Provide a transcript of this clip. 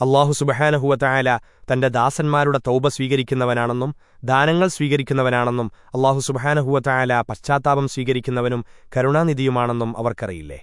അള്ളാഹു സുബഹാനഹുവറ്റായാല തന്റെ ദാസന്മാരുടെ തൗബ സ്വീകരിക്കുന്നവനാണെന്നും ദാനങ്ങൾ സ്വീകരിക്കുന്നവനാണെന്നും അള്ളാഹു സുബഹാനഹുവറ്റായാല പശ്ചാത്താപം സ്വീകരിക്കുന്നവനും കരുണാനിധിയുമാണെന്നും അവർക്കറിയില്ലേ?